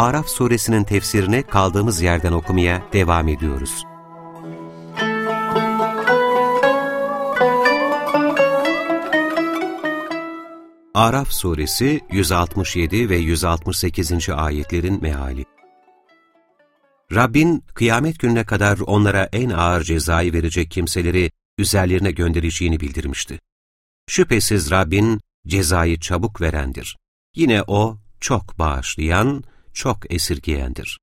Araf suresinin tefsirini kaldığımız yerden okumaya devam ediyoruz. Araf suresi 167 ve 168. ayetlerin meali Rabbin kıyamet gününe kadar onlara en ağır cezayı verecek kimseleri üzerlerine göndereceğini bildirmişti. Şüphesiz Rabbin cezayı çabuk verendir. Yine O çok bağışlayan, çok esirgeyendir.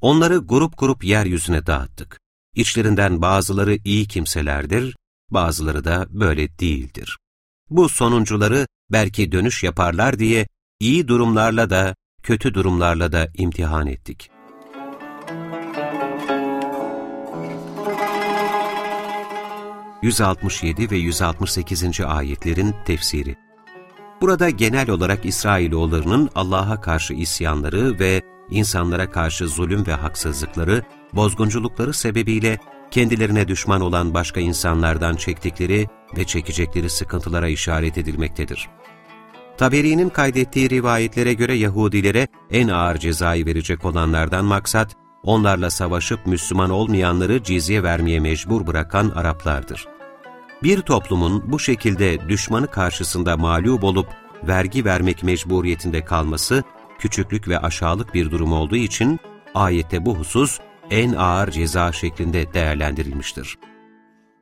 Onları grup grup yeryüzüne dağıttık. İçlerinden bazıları iyi kimselerdir, bazıları da böyle değildir. Bu sonuncuları belki dönüş yaparlar diye iyi durumlarla da kötü durumlarla da imtihan ettik. ...167 ve 168. ayetlerin tefsiri Burada genel olarak İsrailoğullarının Allah'a karşı isyanları ve insanlara karşı zulüm ve haksızlıkları, bozgunculukları sebebiyle kendilerine düşman olan başka insanlardan çektikleri ve çekecekleri sıkıntılara işaret edilmektedir. Taberi'nin kaydettiği rivayetlere göre Yahudilere en ağır cezayı verecek olanlardan maksat, onlarla savaşıp Müslüman olmayanları cizye vermeye mecbur bırakan Araplardır. Bir toplumun bu şekilde düşmanı karşısında mağlup olup vergi vermek mecburiyetinde kalması, küçüklük ve aşağılık bir durum olduğu için ayette bu husus en ağır ceza şeklinde değerlendirilmiştir.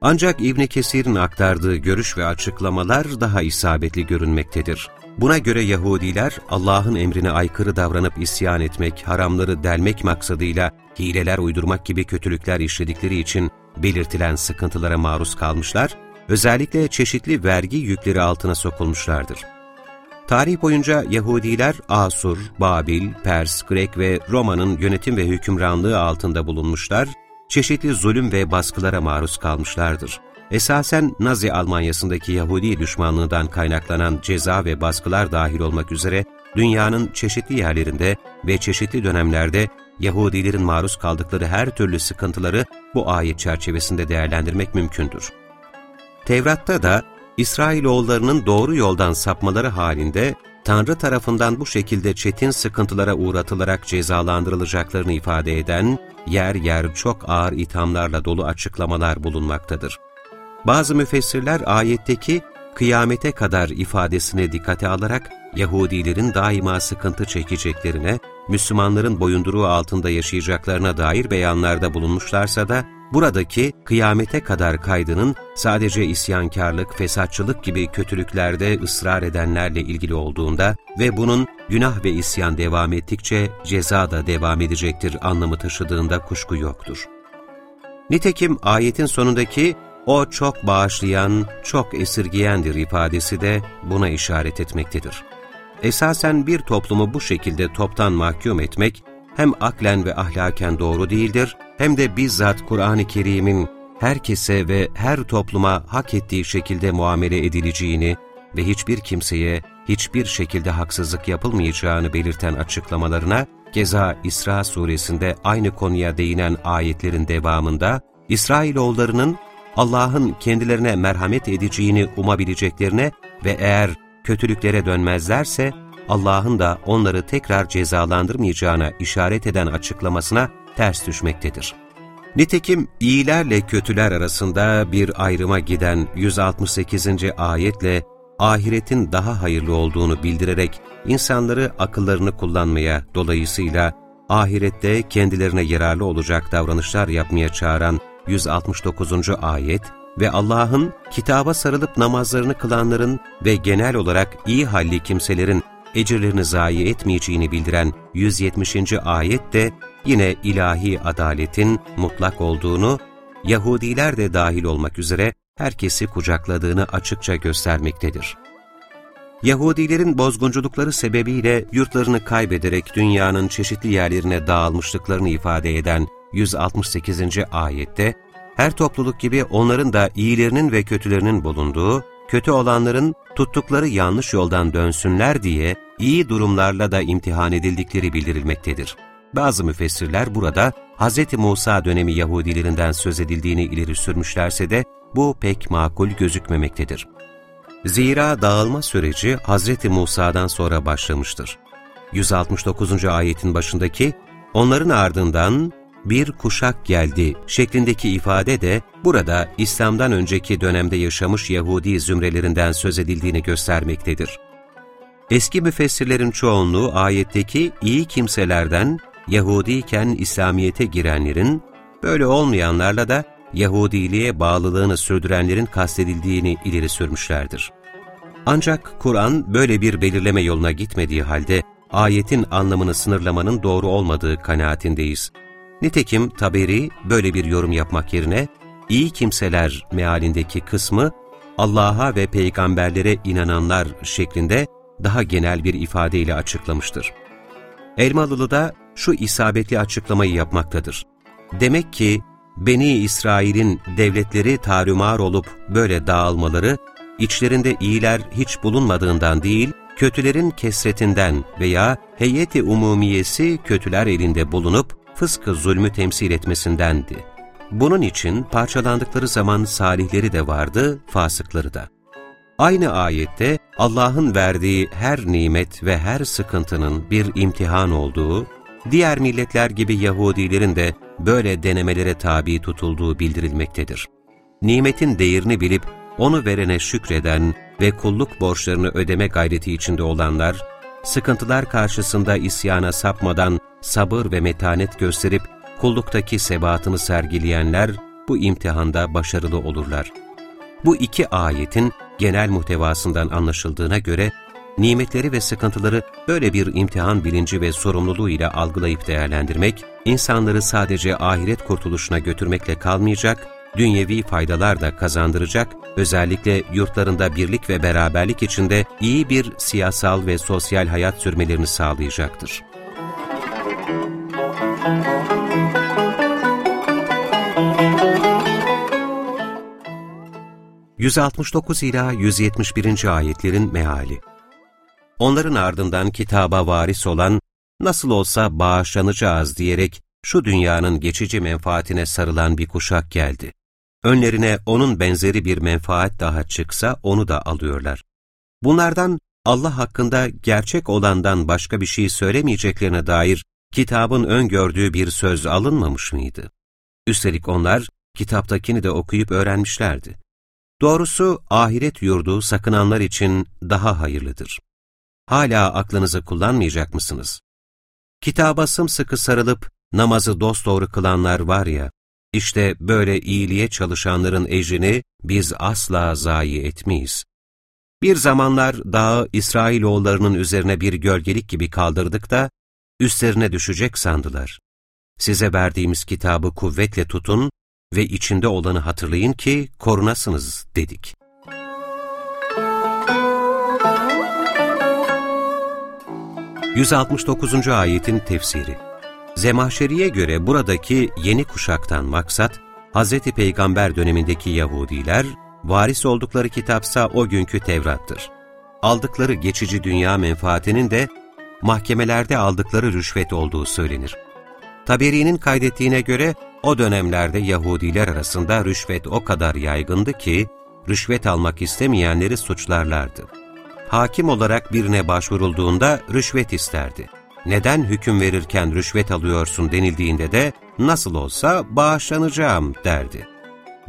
Ancak İbn Kesir'in aktardığı görüş ve açıklamalar daha isabetli görünmektedir. Buna göre Yahudiler Allah'ın emrine aykırı davranıp isyan etmek, haramları delmek maksadıyla hileler uydurmak gibi kötülükler işledikleri için belirtilen sıkıntılara maruz kalmışlar, özellikle çeşitli vergi yükleri altına sokulmuşlardır. Tarih boyunca Yahudiler Asur, Babil, Pers, Grek ve Roma'nın yönetim ve hükümranlığı altında bulunmuşlar, çeşitli zulüm ve baskılara maruz kalmışlardır. Esasen Nazi Almanyası'ndaki Yahudi düşmanlığından kaynaklanan ceza ve baskılar dahil olmak üzere dünyanın çeşitli yerlerinde ve çeşitli dönemlerde Yahudilerin maruz kaldıkları her türlü sıkıntıları bu ayet çerçevesinde değerlendirmek mümkündür. Tevrat'ta da İsrailoğullarının doğru yoldan sapmaları halinde Tanrı tarafından bu şekilde çetin sıkıntılara uğratılarak cezalandırılacaklarını ifade eden yer yer çok ağır ithamlarla dolu açıklamalar bulunmaktadır. Bazı müfessirler ayetteki kıyamete kadar ifadesine dikkate alarak Yahudilerin daima sıkıntı çekeceklerine, Müslümanların boyunduruğu altında yaşayacaklarına dair beyanlarda bulunmuşlarsa da buradaki kıyamete kadar kaydının sadece isyankarlık, fesatçılık gibi kötülüklerde ısrar edenlerle ilgili olduğunda ve bunun günah ve isyan devam ettikçe ceza da devam edecektir anlamı taşıdığında kuşku yoktur. Nitekim ayetin sonundaki o çok bağışlayan, çok esirgiyendir ifadesi de buna işaret etmektedir. Esasen bir toplumu bu şekilde toptan mahkum etmek, hem aklen ve ahlaken doğru değildir, hem de bizzat Kur'an-ı Kerim'in herkese ve her topluma hak ettiği şekilde muamele edileceğini ve hiçbir kimseye hiçbir şekilde haksızlık yapılmayacağını belirten açıklamalarına, Keza İsra suresinde aynı konuya değinen ayetlerin devamında, İsrailoğullarının Allah'ın kendilerine merhamet edeceğini umabileceklerine ve eğer kötülüklere dönmezlerse, Allah'ın da onları tekrar cezalandırmayacağına işaret eden açıklamasına ters düşmektedir. Nitekim iyilerle kötüler arasında bir ayrıma giden 168. ayetle ahiretin daha hayırlı olduğunu bildirerek insanları akıllarını kullanmaya, dolayısıyla ahirette kendilerine yararlı olacak davranışlar yapmaya çağıran 169. ayet ve Allah'ın kitaba sarılıp namazlarını kılanların ve genel olarak iyi halli kimselerin ecirlerini zayi etmeyeceğini bildiren 170. ayet de yine ilahi adaletin mutlak olduğunu, Yahudiler de dahil olmak üzere herkesi kucakladığını açıkça göstermektedir. Yahudilerin bozgunculukları sebebiyle yurtlarını kaybederek dünyanın çeşitli yerlerine dağılmışlıklarını ifade eden 168. ayette, her topluluk gibi onların da iyilerinin ve kötülerinin bulunduğu, kötü olanların tuttukları yanlış yoldan dönsünler diye iyi durumlarla da imtihan edildikleri bildirilmektedir. Bazı müfessirler burada Hz. Musa dönemi Yahudilerinden söz edildiğini ileri sürmüşlerse de bu pek makul gözükmemektedir. Zira dağılma süreci Hz. Musa'dan sonra başlamıştır. 169. ayetin başındaki, onların ardından bir kuşak geldi şeklindeki ifade de burada İslam'dan önceki dönemde yaşamış Yahudi zümrelerinden söz edildiğini göstermektedir. Eski müfessirlerin çoğunluğu ayetteki iyi kimselerden Yahudiyken İslamiyet'e girenlerin, böyle olmayanlarla da Yahudiliğe bağlılığını sürdürenlerin kastedildiğini ileri sürmüşlerdir. Ancak Kur'an böyle bir belirleme yoluna gitmediği halde ayetin anlamını sınırlamanın doğru olmadığı kanaatindeyiz. Nitekim Taberi böyle bir yorum yapmak yerine, iyi kimseler mealindeki kısmı Allah'a ve peygamberlere inananlar şeklinde daha genel bir ifadeyle açıklamıştır. Elmalılı da şu isabetli açıklamayı yapmaktadır. Demek ki Beni İsrail'in devletleri tarumar olup böyle dağılmaları, içlerinde iyiler hiç bulunmadığından değil, kötülerin kesretinden veya heyeti umumiyesi kötüler elinde bulunup fıskı zulmü temsil etmesindendi. Bunun için parçalandıkları zaman salihleri de vardı, fasıkları da. Aynı ayette Allah'ın verdiği her nimet ve her sıkıntının bir imtihan olduğu, diğer milletler gibi Yahudilerin de böyle denemelere tabi tutulduğu bildirilmektedir. Nimetin değerini bilip onu verene şükreden ve kulluk borçlarını ödeme gayreti içinde olanlar, sıkıntılar karşısında isyana sapmadan sabır ve metanet gösterip kulluktaki sebatını sergileyenler bu imtihanda başarılı olurlar. Bu iki ayetin genel muhtevasından anlaşıldığına göre, nimetleri ve sıkıntıları böyle bir imtihan bilinci ve sorumluluğu ile algılayıp değerlendirmek, insanları sadece ahiret kurtuluşuna götürmekle kalmayacak, dünyevi faydalar da kazandıracak, özellikle yurtlarında birlik ve beraberlik içinde iyi bir siyasal ve sosyal hayat sürmelerini sağlayacaktır. 169 ila 171. ayetlerin meali. Onların ardından kitaba varis olan, nasıl olsa bağışlanacağız diyerek şu dünyanın geçici menfaatine sarılan bir kuşak geldi. Önlerine onun benzeri bir menfaat daha çıksa onu da alıyorlar. Bunlardan Allah hakkında gerçek olandan başka bir şey söylemeyeceklerine dair kitabın öngördüğü bir söz alınmamış mıydı? Üstelik onlar kitaptakini de okuyup öğrenmişlerdi. Doğrusu ahiret yurdu sakınanlar için daha hayırlıdır. Hala aklınızı kullanmayacak mısınız? Kitaba sımsıkı sarılıp namazı dosdoğru kılanlar var ya, işte böyle iyiliğe çalışanların ecrini biz asla zayi etmeyiz. Bir zamanlar dağı İsrailoğullarının üzerine bir gölgelik gibi kaldırdık da, üstlerine düşecek sandılar. Size verdiğimiz kitabı kuvvetle tutun ve içinde olanı hatırlayın ki korunasınız dedik. ...169. ayetin tefsiri Zemahşeri'ye göre buradaki yeni kuşaktan maksat, Hz. Peygamber dönemindeki Yahudiler, varis oldukları kitapsa o günkü Tevrat'tır. Aldıkları geçici dünya menfaatinin de mahkemelerde aldıkları rüşvet olduğu söylenir. Taberi'nin kaydettiğine göre o dönemlerde Yahudiler arasında rüşvet o kadar yaygındı ki, rüşvet almak istemeyenleri suçlarlardı. Hakim olarak birine başvurulduğunda rüşvet isterdi. Neden hüküm verirken rüşvet alıyorsun denildiğinde de nasıl olsa bağışlanacağım derdi.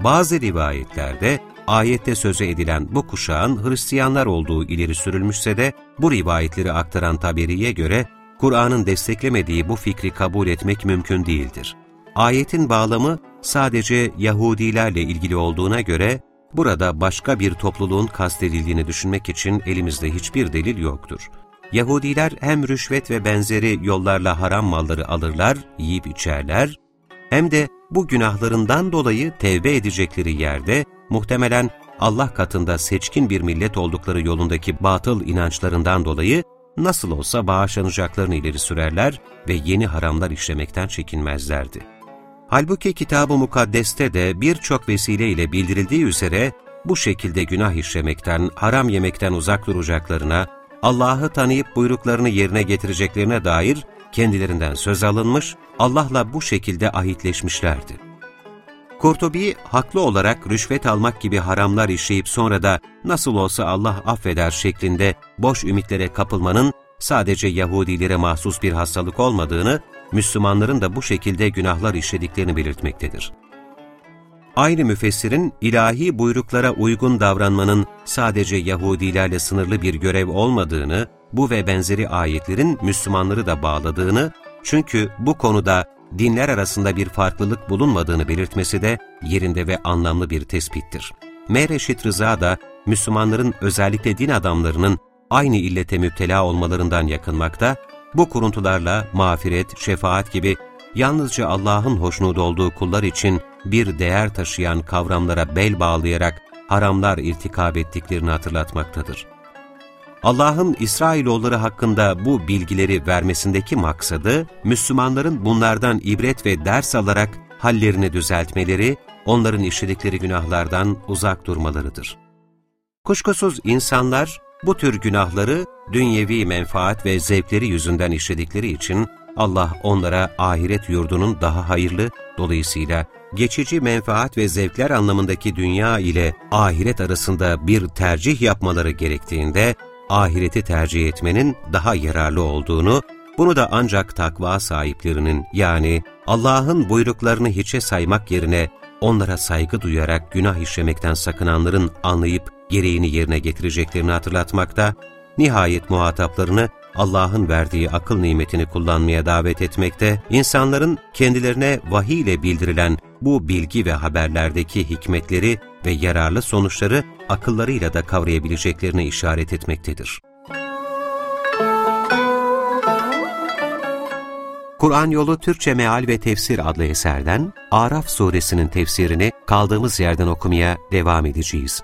Bazı rivayetlerde ayette sözü edilen bu kuşağın Hristiyanlar olduğu ileri sürülmüşse de bu rivayetleri aktaran Taberi'ye göre Kur'an'ın desteklemediği bu fikri kabul etmek mümkün değildir. Ayetin bağlamı sadece Yahudilerle ilgili olduğuna göre burada başka bir topluluğun kastedildiğini düşünmek için elimizde hiçbir delil yoktur. Yahudiler hem rüşvet ve benzeri yollarla haram malları alırlar, yiyip içerler, hem de bu günahlarından dolayı tevbe edecekleri yerde muhtemelen Allah katında seçkin bir millet oldukları yolundaki batıl inançlarından dolayı nasıl olsa bağışlanacaklarını ileri sürerler ve yeni haramlar işlemekten çekinmezlerdi. Halbuki Kitab-ı Mukaddes'te de birçok vesileyle bildirildiği üzere bu şekilde günah işlemekten, haram yemekten uzak duracaklarına, Allah'ı tanıyıp buyruklarını yerine getireceklerine dair kendilerinden söz alınmış, Allah'la bu şekilde ahitleşmişlerdi. Kurtubi, haklı olarak rüşvet almak gibi haramlar işleyip sonra da nasıl olsa Allah affeder şeklinde boş ümitlere kapılmanın sadece Yahudilere mahsus bir hastalık olmadığını, Müslümanların da bu şekilde günahlar işlediklerini belirtmektedir. Aynı müfessirin ilahi buyruklara uygun davranmanın sadece Yahudilerle sınırlı bir görev olmadığını, bu ve benzeri ayetlerin Müslümanları da bağladığını, çünkü bu konuda dinler arasında bir farklılık bulunmadığını belirtmesi de yerinde ve anlamlı bir tespittir. Mereşit Rıza da Müslümanların özellikle din adamlarının aynı illete müptela olmalarından yakınmakta, bu kuruntularla mağfiret, şefaat gibi yalnızca Allah'ın hoşnut olduğu kullar için bir değer taşıyan kavramlara bel bağlayarak haramlar irtikab ettiklerini hatırlatmaktadır. Allah'ın İsrailoğulları hakkında bu bilgileri vermesindeki maksadı, Müslümanların bunlardan ibret ve ders alarak hallerini düzeltmeleri, onların işledikleri günahlardan uzak durmalarıdır. Kuşkusuz insanlar bu tür günahları dünyevi menfaat ve zevkleri yüzünden işledikleri için Allah onlara ahiret yurdunun daha hayırlı, dolayısıyla geçici menfaat ve zevkler anlamındaki dünya ile ahiret arasında bir tercih yapmaları gerektiğinde, ahireti tercih etmenin daha yararlı olduğunu, bunu da ancak takva sahiplerinin yani Allah'ın buyruklarını hiçe saymak yerine onlara saygı duyarak günah işlemekten sakınanların anlayıp gereğini yerine getireceklerini hatırlatmakta, nihayet muhataplarını Allah'ın verdiği akıl nimetini kullanmaya davet etmekte, insanların kendilerine vahiy ile bildirilen bu bilgi ve haberlerdeki hikmetleri ve yararlı sonuçları akıllarıyla da kavrayabileceklerine işaret etmektedir. Kur'an Yolu Türkçe Meal ve Tefsir adlı eserden Araf suresinin tefsirini kaldığımız yerden okumaya devam edeceğiz.